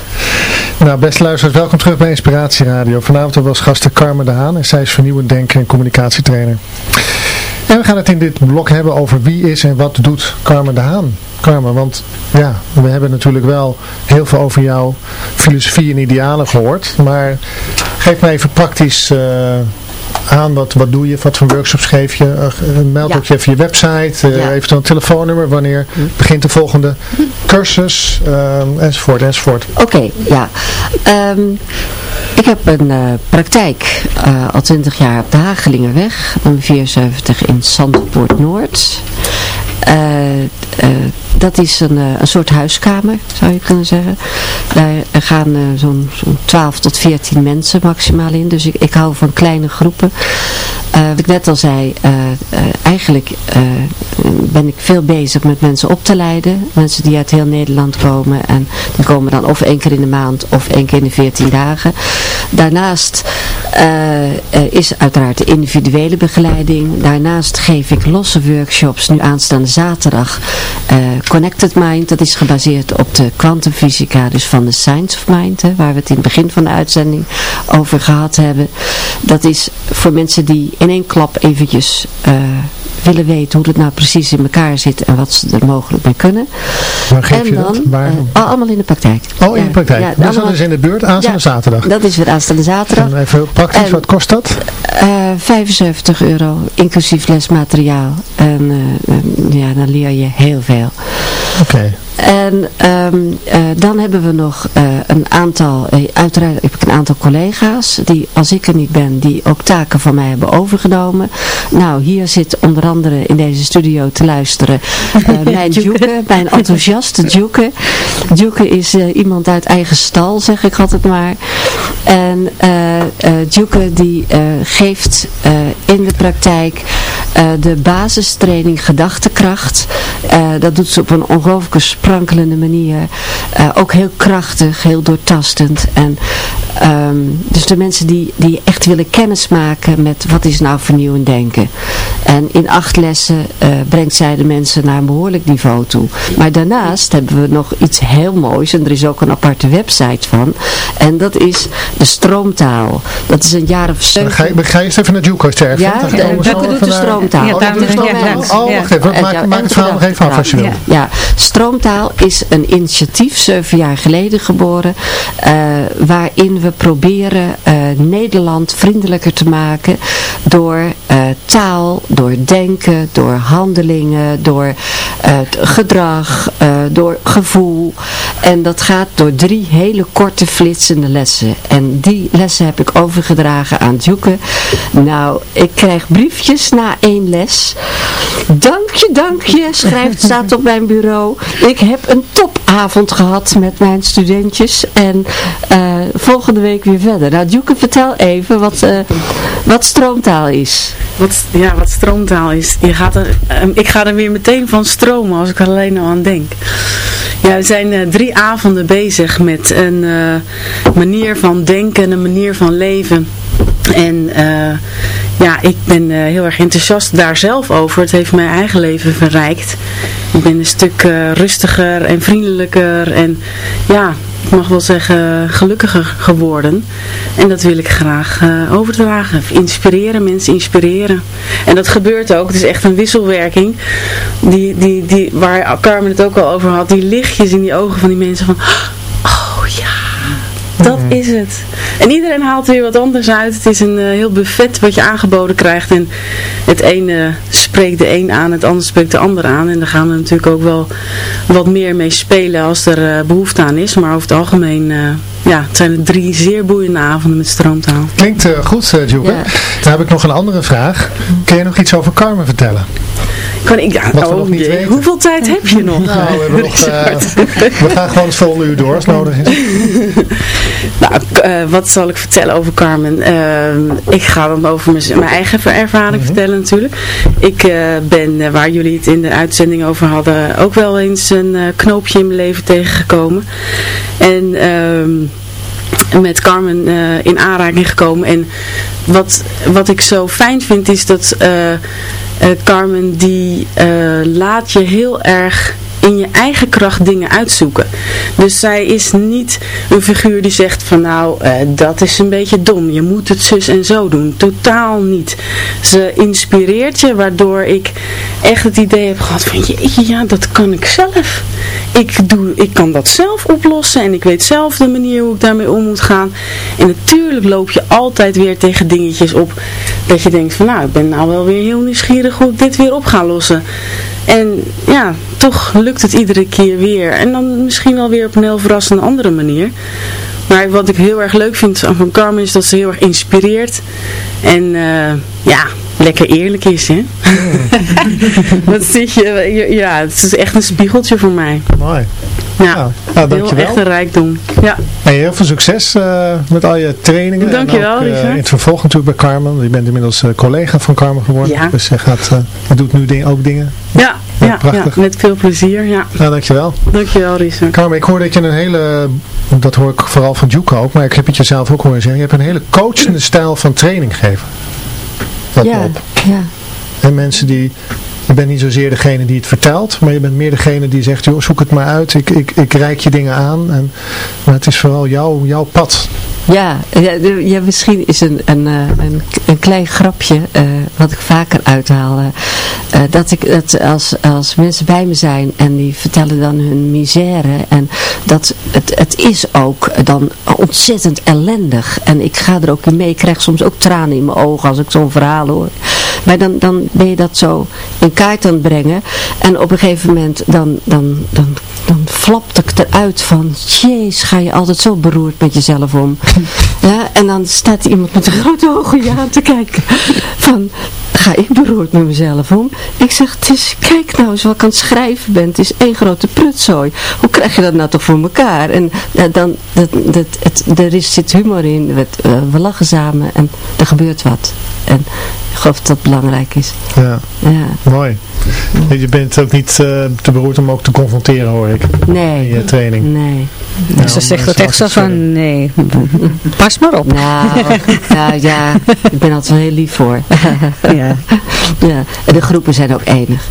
Nou, beste luisteraars, welkom terug bij Inspiratie Radio. Vanavond was gasten Carmen de Haan en zij is vernieuwend denken en communicatietrainer. En we gaan het in dit blok hebben over wie is en wat doet Carmen de Haan. Carmen, want ja, we hebben natuurlijk wel heel veel over jouw filosofie en idealen gehoord. Maar geef me even praktisch eh, aan, wat, wat doe je, wat voor workshops geef je? Eh, meld Ja. ook je even je website, eh Ja. eventueel een telefoonnummer, wanneer begint de volgende cursus, eh, enzovoort, enzovoort. Oké, ja. Ehm, ik heb een eh, praktijk eh, al 20 jaar op de Hagelingerweg, nummer 74 in Zandpoort Noord. Eh, eh, dat is een, eh, een soort huiskamer, zou je kunnen zeggen. Daar gaan zo'n zo'n 12 tot 14 mensen maximaal in. Dus ik, ik hou van kleine groepen. Wat ik net al zei, eigenlijk ben ik veel bezig met mensen op te leiden. Mensen die uit heel Nederland komen. En die komen dan of één keer in de maand of één keer in de 14 dagen. Daarnaast is uiteraard de individuele begeleiding. Daarnaast geef ik losse workshops nu aanstaande zaterdag. eh, Connected Mind, dat is gebaseerd op de kwantumfysica, dus van de Science of Mind, hè, waar we het in het begin van de uitzending over gehad hebben. Dat is voor mensen die in één klap eventjes eh, willen weten hoe het nou precies in elkaar zit en wat ze er mogelijk mee kunnen. Waar geef en je dan, dat? Waar? eh, allemaal in de praktijk. oh, in Ja, de praktijk. ja, dus dat is in de buurt aanstaande Ja. zaterdag. Dat is weer aanstaande zaterdag. En even praktisch, En- wat kost dat? Eh, 75 euro, inclusief lesmateriaal. En eh, ja, dan leer je heel veel. Oké. En ehm, eh, dan hebben we nog eh, een aantal, eh, uiteraard heb ik een aantal collega's die als ik er niet ben, die ook taken van mij hebben overgenomen. Nou, hier zit onder andere in deze studio te luisteren mijn Djoeke, mijn enthousiaste Djoeke. Djoeke is iemand uit eigen stal, zeg ik altijd maar. En Djoeke die geeft in de praktijk eh, de basistraining gedachtekracht. Eh, dat doet ze op een ongelooflijke sprankelende manier. Eh, ook heel krachtig, heel doortastend. En ehm, dus de mensen die, die echt willen kennismaken met wat is nou vernieuwend denken. En in acht lessen eh, brengt zij de mensen naar een behoorlijk niveau toe. Maar daarnaast hebben we nog iets heel moois. En er is ook een aparte website van. En dat is de stroomtaal. Dat is een jaar of zeven. ga, je, ga je eens even naar Juco erg Ja, Juco doet de stroomtaal. Ja, Oh, dat. Oh, wacht even. Maak, het verhaal nog even af als je wil. Ja, ja. Stroomtaal is een initiatief, zeven jaar geleden geboren, eh, waarin we proberen eh, Nederland vriendelijker te maken door eh, taal, door denken, door handelingen, door eh, het gedrag, door gevoel. En dat gaat door drie hele korte flitsende lessen. En die lessen heb ik overgedragen aan Djoeke. Nou, ik krijg briefjes na één les. Dank je, dank je, schrijft, staat op mijn bureau. Ik heb een topavond gehad met mijn studentjes. En volgende week weer verder. Nou, vertel even wat, eh, wat stroomtaal is. Wat, ja, wat stroomtaal is. Gaat ehm, ik ga er weer meteen van stromen als ik er alleen al aan denk. Ja, we zijn eh, drie avonden bezig met een eh, manier van denken, een manier van leven. En ja, ik ben heel erg enthousiast daar zelf over. Het heeft mijn eigen leven verrijkt. Ik ben een stuk rustiger en vriendelijker en ja, ik mag wel zeggen gelukkiger geworden. En dat wil ik graag eh, overdragen. Inspireren, mensen inspireren. En dat gebeurt ook. Het is echt een wisselwerking. Die, die, die, waar Carmen het ook al over had. Die lichtjes in die ogen van die mensen van... Dat is het. En iedereen haalt er weer wat anders uit. Het is een eh, heel buffet wat je aangeboden krijgt. En het ene spreekt de een aan, het ander spreekt de ander aan. En daar gaan we natuurlijk ook wel wat meer mee spelen als er eh, behoefte aan is. Maar over het algemeen, eh, ja, het zijn er drie zeer boeiende avonden met stroomtaal. Klinkt eh, goed, uh. Ja. Dan heb ik nog een andere vraag. Kun je nog iets over Carmen vertellen? Kan ik, ja, Wat we oh nog niet weten. hoeveel tijd heb je nog? Nou, we, hebben nog, eh, we gaan gewoon het volgende uur door als nodig is. Nou, eh, wat zal ik vertellen over Carmen? Ehm, ik ga dan over mijn, mijn eigen ervaring Mhm. vertellen natuurlijk. Ik eh, ben, waar jullie het in de uitzending over hadden, ook wel eens een eh, knoopje in mijn leven tegengekomen. En ehm, met Carmen eh, in aanraking gekomen. En wat, wat ik zo fijn vind is dat eh, eh, Carmen die laat je heel erg in je eigen kracht dingen uitzoeken. Dus zij is niet een figuur die zegt van nou, uh, dat is een beetje dom. Je moet het zus en zo doen. Totaal niet. Ze inspireert je, waardoor ik echt het idee heb gehad van jeetje, ja, dat kan ik zelf. Ik, doe, ik kan dat zelf oplossen en ik weet zelf de manier hoe ik daarmee om moet gaan. En natuurlijk loop je altijd weer tegen dingetjes op dat je denkt van nou, ik ben nou wel weer heel nieuwsgierig hoe ik dit weer op ga lossen. En ja, toch lukt het iedere keer weer. En dan misschien wel weer op een heel verrassende andere manier. Maar wat ik heel erg leuk vind van Carmen is dat ze heel erg inspireert. En uh, ja, lekker eerlijk is, hè? dat zit je, ja, het is echt een spiegeltje voor mij. Mooi. Ja, nou, dankjewel. echt een rijkdom. Ja. Hey, heel veel succes uh, met al je trainingen. Dankjewel, en ook, uh, in het vervolg natuurlijk bij Carmen. Je bent inmiddels uh, collega van Carmen geworden. Ja. Dus je, gaat, je doet nu ding, ook dingen. Ja, ja, ja, met veel plezier. Ja. Nou, dankjewel. Dankjewel, Richard. Carmen, ik hoor dat je een hele, dat hoor ik vooral van Juke ook, maar ik heb het jezelf ook horen zeggen. Je hebt een hele coachende stijl van training geven. Dat ja, op. ja. En mensen die je bent niet zozeer degene die het vertelt, maar je bent meer degene die zegt, joh, zoek het maar uit, ik, ik, ik reik je dingen aan. En, maar het is vooral jouw, jouw pad. Ja, ja, misschien is een, een, een, een klein grapje uh, wat ik vaker uithaal. Uh, dat ik dat als, als mensen bij me zijn en die vertellen dan hun misère. En dat het, het is ook dan ontzettend ellendig. En ik ga er ook in mee. Ik krijg soms ook tranen in mijn ogen als ik zo'n verhaal hoor. Maar dan, dan ben je dat zo in kaart aan het brengen. En op een gegeven moment dan, dan, dan, dan flapt ik eruit van, jeez, ga je altijd zo beroerd met jezelf om. Ja, en dan staat iemand met grote ogen je aan te kijken. Van, ga ik beroerd met mezelf om? Ik zeg, het is, kijk nou eens wat ik aan het schrijven ben. Het is één grote prutzooi. Hoe krijg je dat nou toch voor elkaar? En dan, dat, dat, het, er is, zit humor in. We, uh, we lachen samen en er gebeurt wat. En ik geloof dat dat belangrijk is. Ja, ja. mooi. Je bent ook niet uh, te beroerd om ook te confronteren, hoor ik. Nee. In je training. Nee. Nou, ze zegt het echt zo van, nee, pas maar op. Nou, nou ja, ik ben altijd wel heel lief voor. ja. ja. En de groepen zijn ook enig.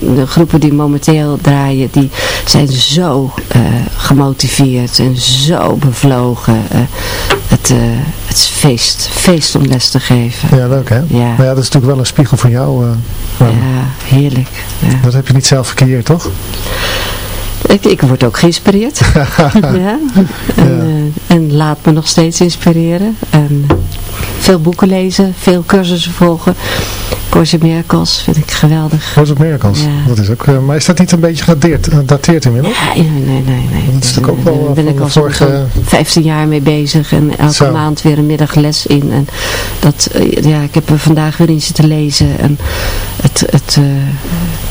De groepen die momenteel draaien, die zijn zo uh, gemotiveerd en zo bevlogen. Uh, het, uh, het is feest, feest om les te geven. Ja, leuk hè? Ja. Maar ja, dat is natuurlijk wel een spiegel van jou. ja, heerlijk. Ja. Dat heb je niet zelf gecreëerd, toch? Ik, ik word ook geïnspireerd. ja. En, uh, en, laat me nog steeds inspireren. En veel boeken lezen, veel cursussen volgen. Course Miracles vind ik geweldig. Course of Miracles, ja. dat is ook, uh, maar is dat niet een beetje gedateerd, gedateerd inmiddels? Ja, nee, nee, nee. nee. Dat is natuurlijk ook wel Daar ben ik al vorige... 15 jaar mee bezig en elke Zo. maand weer een middagles in. En dat, ja, ik heb er vandaag weer in zitten lezen en het, het uh,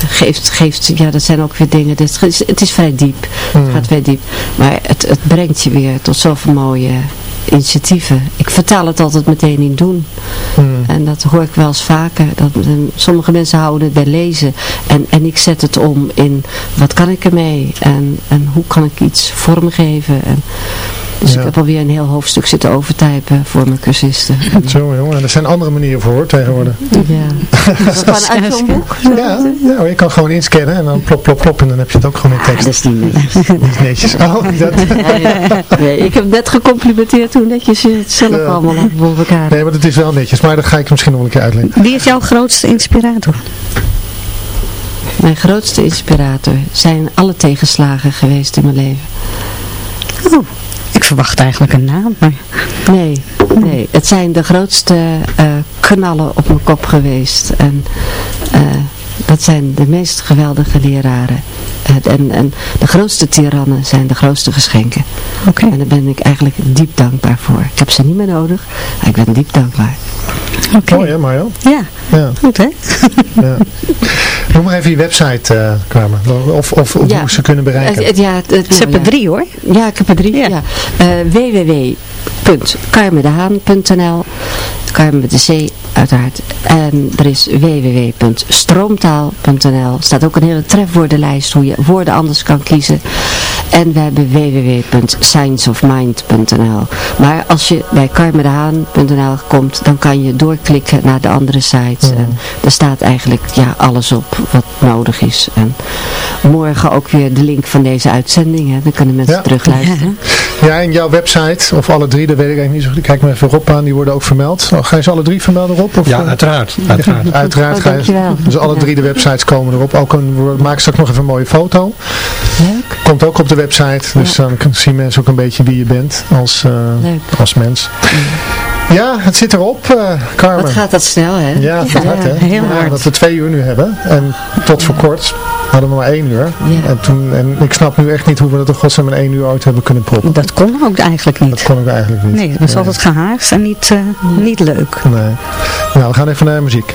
geeft, geeft, ja, dat zijn ook weer dingen, het is, het is vrij diep, hmm. het gaat vrij diep, maar het, het brengt je weer tot zoveel mooie initiatieven. Ik vertaal het altijd meteen in doen. Hmm. En dat hoor ik wel eens vaker. Dat, sommige mensen houden het bij lezen. En, en ik zet het om in wat kan ik ermee? En, en hoe kan ik iets vormgeven? En, dus Ja. ik heb alweer een heel hoofdstuk zitten overtypen voor mijn cursisten. Zo jongen, er zijn andere manieren voor hoor, tegenwoordig. Ja. Gewoon uit zo'n boek. Ja, ja, je kan gewoon inscannen en dan plop, plop, plop en dan heb je het ook gewoon in Ah, tekst. dat is niet netjes. Niet netjes. Oh, dat... Nee, ik heb net gecomplimenteerd hoe netjes je het zelf allemaal hebt voor elkaar. Nee, maar dat is wel netjes, maar dat ga ik misschien nog een keer uitleggen. Wie is jouw grootste inspirator? Mijn grootste inspirator zijn alle tegenslagen geweest in mijn leven. Oh, ik verwacht eigenlijk een naam, maar... Nee, nee. Het zijn de grootste eh, knallen op mijn kop geweest. En eh, dat zijn de meest geweldige leraren. Eh, en, en de grootste tirannen zijn de grootste geschenken. Oké. En daar ben ik eigenlijk diep dankbaar voor. Ik heb ze niet meer nodig, maar ik ben diep dankbaar. Oké. Mooi hè Mario? Ja, Ja, goed hè? ja. Noem maar even je website, eh Carmen. Of, of, of Ja. hoe ze kunnen bereiken. Het- ja, het- het- Ze hebben nou ja. drie hoor. Ja, ik heb er drie. Ja. Ja. Eh, www.carmendehaan.nl Carmen met de C uiteraard. En er is www.stroomtaal.nl. staat ook een hele trefwoordenlijst hoe je woorden anders kan kiezen. En we hebben www.scienceofmind.nl. Maar als je bij carmendehaan.nl komt, dan kan je doorklikken naar de andere sites. En er staat eigenlijk ja, alles op wat nodig is. En morgen ook weer de link van deze uitzending. Hè. Dan kunnen mensen Ja. terugluisteren. Ja, en jouw website, of alle drie, dat weet ik eigenlijk niet zo goed. Ik Kijk maar even Rob aan, die worden ook vermeld. Oh, ga je ze alle drie vermelden, Rob? Of, Ja, eh, uiteraard. uiteraard. Uiteraard Oh, ga je. Dus alle drie de websites komen erop. Ook een, we maken straks nog even een mooie foto. Leuk. Komt ook op de website. Dus dan kunnen- zien mensen ook een beetje wie je bent als, eh, Leuk. als mens. Ja, het zit erop, eh Carmen. Wat gaat dat snel, hè? Ja, gaat hard, hè? heel Ja, hard. Dat we twee uur nu hebben. En tot voor kort hadden we maar één uur. Ja. En, toen, en ik snap nu echt niet hoe we dat toch godsnaam in één uur ooit hebben kunnen proppen. Dat kon ook eigenlijk Dat niet. kon ik eigenlijk niet. Nee, dat was altijd gehaast en niet, eh, niet leuk. Nee. Nou, we gaan even naar muziek.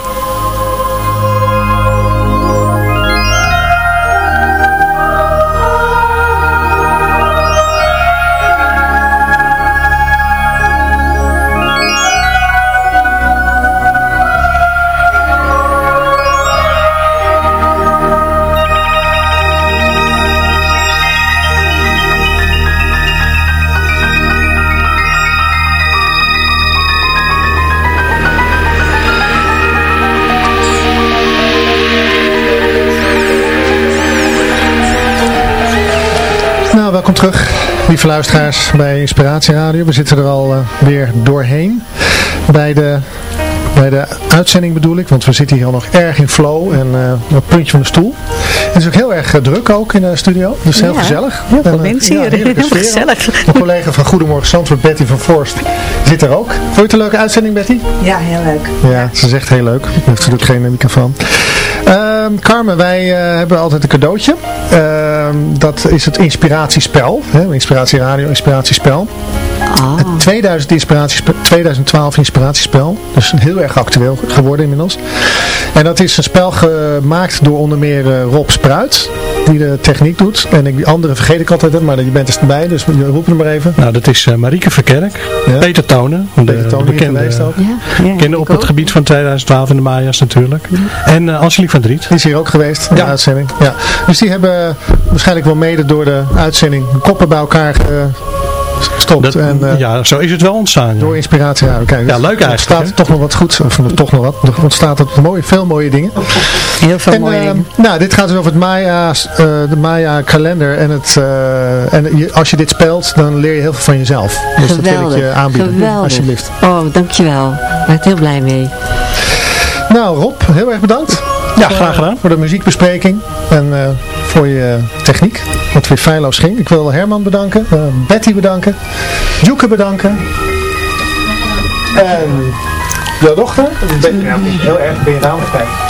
Welkom terug, lieve luisteraars bij Inspiratie Radio. We zitten er al eh, weer doorheen bij de, bij de uitzending bedoel ik, want we zitten hier al nog erg in flow en eh, op het puntje van de stoel. Het is ook heel erg eh, druk ook in de studio, dus heel Ja, gezellig. heel veel En, eh, mensen hier. Heel gezellig. Mijn collega van Goedemorgen Zandvoort, Betty van Forst, zit er ook. Vond je het een leuke uitzending, Betty? Ja, heel leuk. Ja, ze zegt heel leuk. Ze heeft natuurlijk geen eh, microfoon. Ehm, Carmen, wij eh, hebben altijd een cadeautje. Ehm, dat is het inspiratiespel. Hè? Inspiratie Radio, inspiratiespel. Ah, Het 2000 inspiratiespe- 2012 inspiratiespel. Dus heel erg actueel geworden inmiddels. En dat is een spel gemaakt door onder meer eh, Rob Spruit. Die de techniek doet. En ik, die andere vergeet ik altijd, maar je bent er bij. Dus je roept hem maar even. Nou, dat is eh, Marieke Verkerk, Ja. Peter Tonen, de, Peter Tonen hier bekende geweest ook. ja. Ja, bekende op het ook. gebied van 2012 in de Maya's natuurlijk. En eh Angelique van Driet. Die is hier ook geweest in de Ja. uitzending. Ja. Dus die hebben waarschijnlijk wel mede door de uitzending koppen bij elkaar gestopt. Dat, en, eh, ja, zo is het wel ontstaan. ja. Door inspiratie ja, kijk, Ja, dus leuk er eigenlijk, ontstaat hè? toch nog wat goeds. Of er toch nog wat. Er ontstaat het mooi, veel mooie dingen. Heel veel En, mooie eh, dingen. nou, dit gaat dus over het Maya, eh, de Maya kalender. En, het, eh, en je- als je dit speelt, dan leer je heel veel van jezelf. Dus dat wil ik je aanbieden. geweldig. Alsjeblieft. Oh, dankjewel. Daar ben ik heel blij mee. Nou Rob, heel erg bedankt. Ja, graag gedaan. Voor de muziekbespreking en eh, voor je techniek. Wat weer feilloos ging. Ik wil Herman bedanken. eh, Betty bedanken. Joeke bedanken. En jouw dochter. Ben, ja, heel erg ben je naam.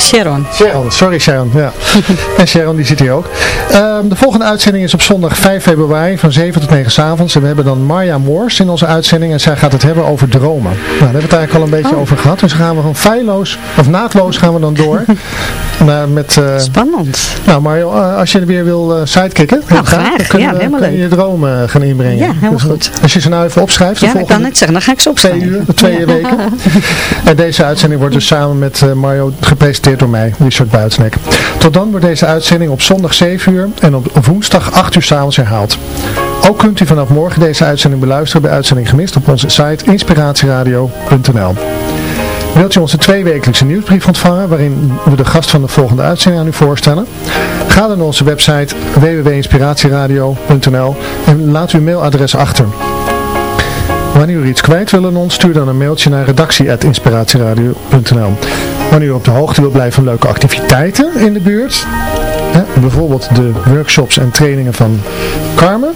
Sharon. Sharon, sorry Sharon. Ja. en Sharon die zit hier ook. Ehm, de volgende uitzending is op zondag 5 februari van 7 tot 9 s avonds. En we hebben dan Marja Moors in onze uitzending. En zij gaat het hebben over dromen. Nou, daar hebben we het eigenlijk al een beetje over gehad. Dus gaan we gewoon feilloos, of naadloos gaan we dan door. naar, met, eh, Spannend. nou Mario, eh, als je er weer wil eh sidekicken. Nou, graag. Dan kunnen Ja, we, helemaal kun je leuk. je dromen gaan inbrengen. Ja, helemaal Dus, goed. Als je ze nou even opschrijft. Ja, ik kan net zeggen, dan ga ik ze twee opschrijven. uur, twee weken. En deze uitzending wordt dus samen met eh, Mario gepresenteerd door mij, Richard Buitenek. Tot dan wordt deze uitzending op zondag 7 uur en op woensdag 8 uur s'avonds herhaald. Ook kunt u vanaf morgen deze uitzending beluisteren bij Uitzending Gemist op onze site inspiratieradio.nl. Wilt u onze tweewekelijkse nieuwsbrief ontvangen waarin we de gast van de volgende uitzending aan u voorstellen? Ga dan naar onze website www.inspiratieradio.nl en laat uw mailadres achter. Wanneer u iets kwijt wil aan ons, stuur dan een mailtje naar redactie.inspiratieradio.nl Wanneer u op de hoogte wilt blijven van leuke activiteiten in de buurt, hè, bijvoorbeeld de workshops en trainingen van Carmen,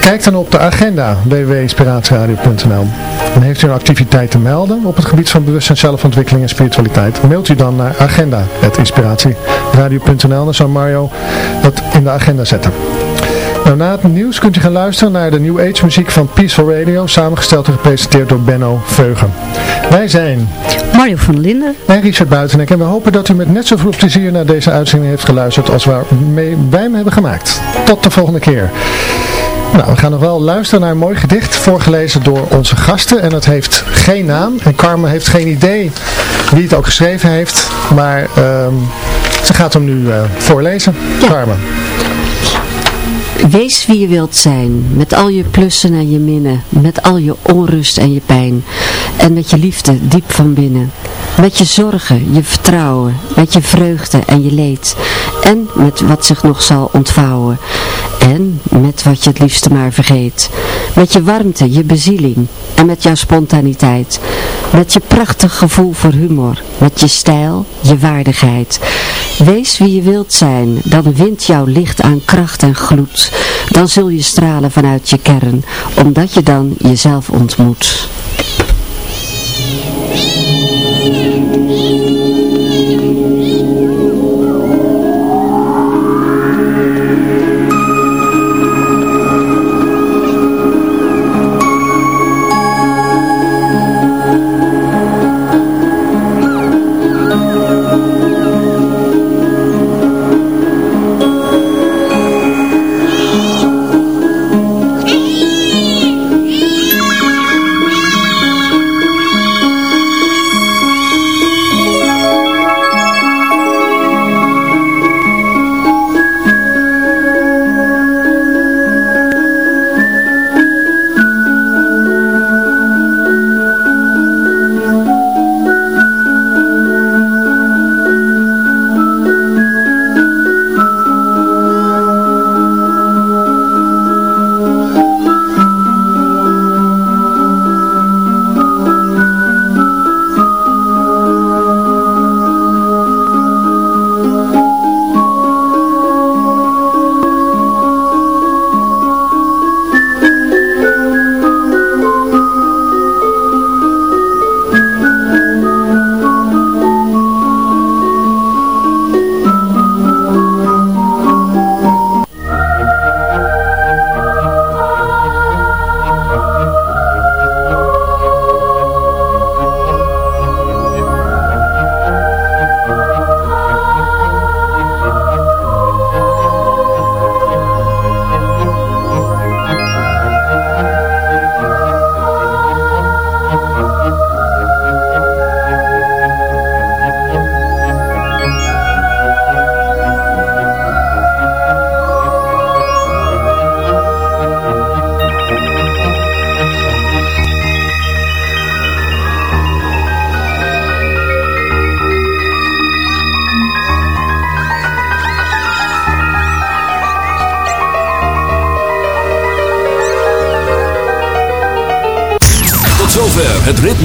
kijk dan op de agenda www.inspiratieradio.nl En heeft u een activiteit te melden op het gebied van bewustzijn, zelfontwikkeling en spiritualiteit, mailt u dan naar agenda.inspiratieradio.nl Dan zal Mario dat in de agenda zetten. Nou, na het nieuws kunt u gaan luisteren naar de New Age muziek van Peaceful Radio, samengesteld en gepresenteerd door Benno Veugen. Wij zijn Mario van Linden. en Richard Buitenek en we hopen dat u met net zoveel plezier naar deze uitzending heeft geluisterd als waarmee wij hem hebben gemaakt. Tot de volgende keer. Nou, we gaan nog wel luisteren naar een mooi gedicht voorgelezen door onze gasten. En het heeft geen naam. En Carmen heeft geen idee wie het ook geschreven heeft. Maar ehm, ze gaat hem nu eh, voorlezen. Carmen. Wees wie je wilt zijn, met al je plussen en je minnen, met al je onrust en je pijn, en met je liefde diep van binnen. Met je zorgen, je vertrouwen, met je vreugde en je leed, en met wat zich nog zal ontvouwen, en met wat je het liefste maar vergeet. Met je warmte, je bezieling, en met jouw spontaniteit, met je prachtig gevoel voor humor, met je stijl, je waardigheid. Wees wie je wilt zijn, dan wint jouw licht aan kracht en gloed. Dan zul je stralen vanuit je kern, omdat je dan jezelf ontmoet.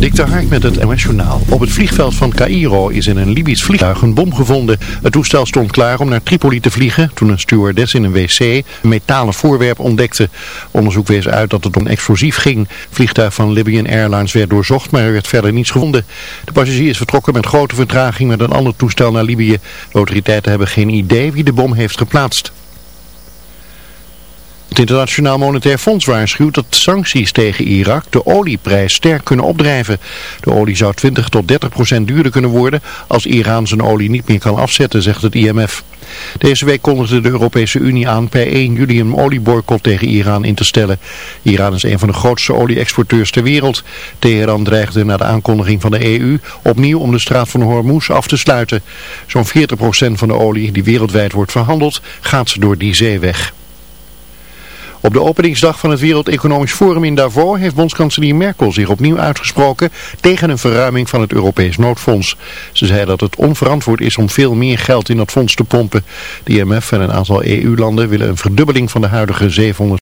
Dik de Hark met het NOS Journaal. Op het vliegveld van Cairo is in een Libisch vliegtuig een bom gevonden. Het toestel stond klaar om naar Tripoli te vliegen toen een stewardess in een wc een metalen voorwerp ontdekte. Onderzoek wees uit dat het om explosief ging. Het vliegtuig van Libyan Airlines werd doorzocht, maar er werd verder niets gevonden. De passagier is vertrokken met grote vertraging met een ander toestel naar Libië. De autoriteiten hebben geen idee wie de bom heeft geplaatst. Internationaal Monetair Fonds waarschuwt dat sancties tegen Irak de olieprijs sterk kunnen opdrijven. De olie zou 20 tot 30 procent duurder kunnen worden als Iran zijn olie niet meer kan afzetten, zegt het IMF. Deze week kondigde de Europese Unie aan per 1 juli een olieboycott tegen Iran in te stellen. Iran is een van de grootste olie-exporteurs ter wereld. Teheran dreigde na de aankondiging van de EU opnieuw om de straat van Hormuz af te sluiten. Zo'n 40 procent van de olie die wereldwijd wordt verhandeld gaat door die zeeweg. Op de openingsdag van het Wereld Economisch Forum in Davos heeft bondskanselier Merkel zich opnieuw uitgesproken tegen een verruiming van het Europees noodfonds. Ze zei dat het onverantwoord is om veel meer geld in dat fonds te pompen. De IMF en een aantal EU-landen willen een verdubbeling van de huidige 700